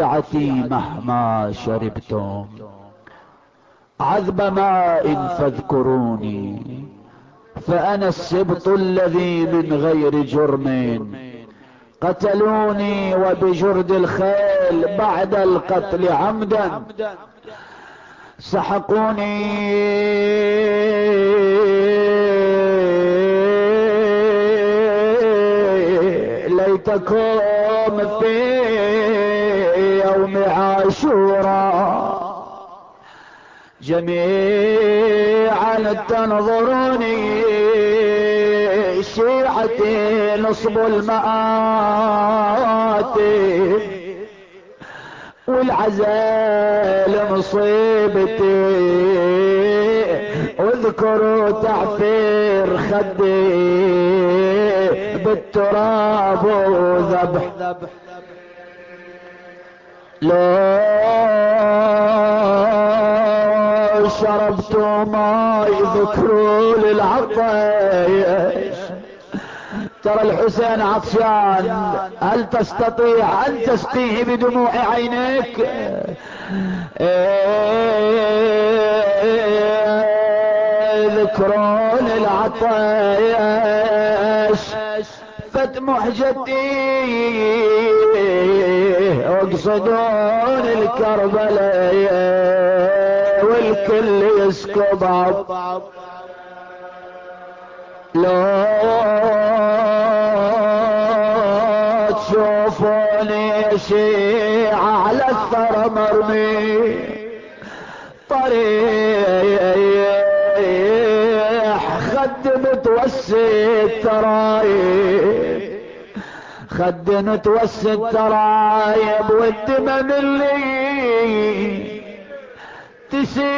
شيعتي مهما شربتم. عذب ماء فاذكروني. فأنا السبط الذي من غير جرم. قتلوني وبجرد الخيل بعد القتل عمدا. سحقوني. ليتكم في يوم عاشوراء جميعا تنظروني شيعتي نصب المآتي والعزال مصيبتي. واذكروا تعفير خدي بالتراب وذبح لو شربت ماي ذكروا للعطش ترى الحسين عطشان هل تستطيع أن تسقيه بدموع عينيك؟ ذكرون العطش. فت محجتي واقصدون الكربلاء والكل يسكب لو تشوفوني شيعة على الثرى مرمي. طريح خد متوسي الترايب خد متوسي الترايب والدمم اللي تسيح.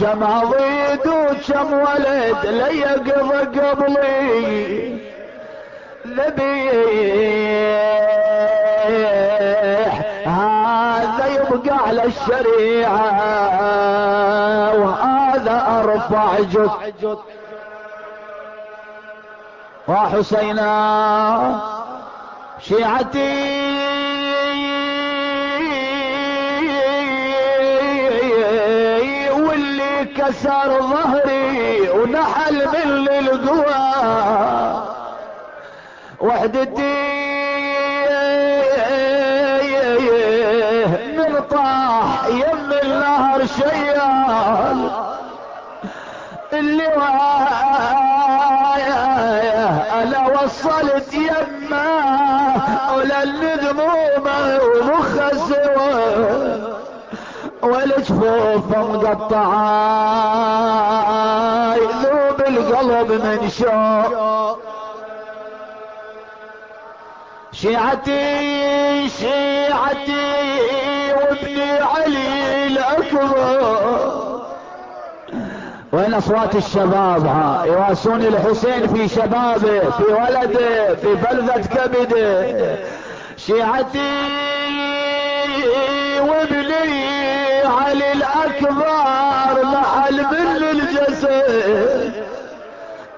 كم عضيد وكم ولد ليقضى قبلي. ذبيح. هذا يبقى على الشريعة وهذا أرفع جث. وحسينا شيعتي. واللي كسر ظهري ونحل من القوى. وحدتي من طاح يم النهر شيال. اللي أنا وصلت يمه وللذمومه ومخزوه والجفوف مقطعه يذوب القلب من شوق. شيعتي شيعتي وابني علي الأكبر. وين أصوات الشباب؟ ها يواسون الحسين في شبابه في ولده في بلدة كبده. شيعتي وابني علي الأكبر محل من الجسد.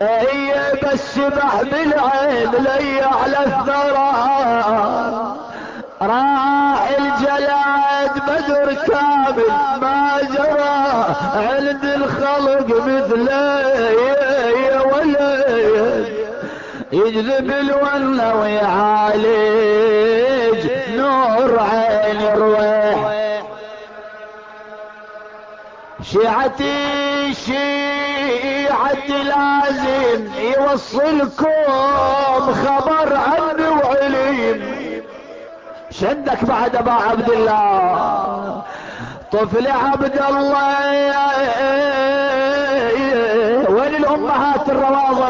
هي بس شبح بالعين لي على الثرى. راح الجلاد بدر كامل ما عند الخلق مثله يا ولد يجذب الونه ويعالج نور عين الروح. شيعتي شيعتي لازم يوصلكم خبر عني وعليم شدك بعد ابا عبد الله. طفل عبد الله. وين الأمهات الرواضع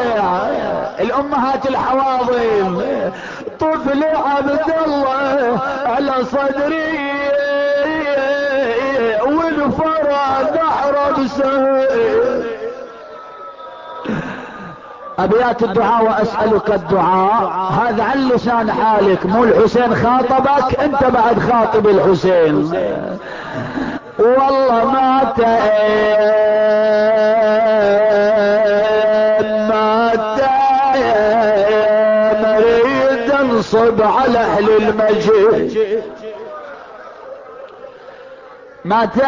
الأمهات الحواضن طفل عبد الله على صدري. والفرع نحر بسهل أبيات الدعاء وأسألك الدعاء. هذا عن لسان حالك. مو الحسين خاطبك أنت بعد خاطب الحسين. والله ما تأم ما تأم اريد ننصب على أهل المجد متى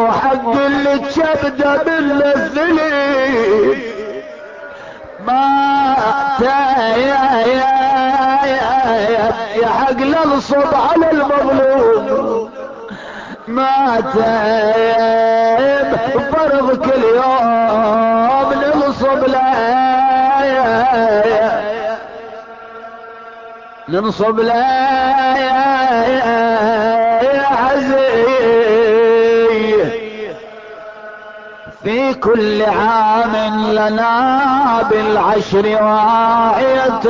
وحق اللي تشبده بالذليل ما يا يا حق على المظلوم. ما تايب فرض كل يوم ننصب له ننصب يا عزيز في كل عام لنا بالعشر واعية